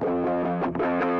Música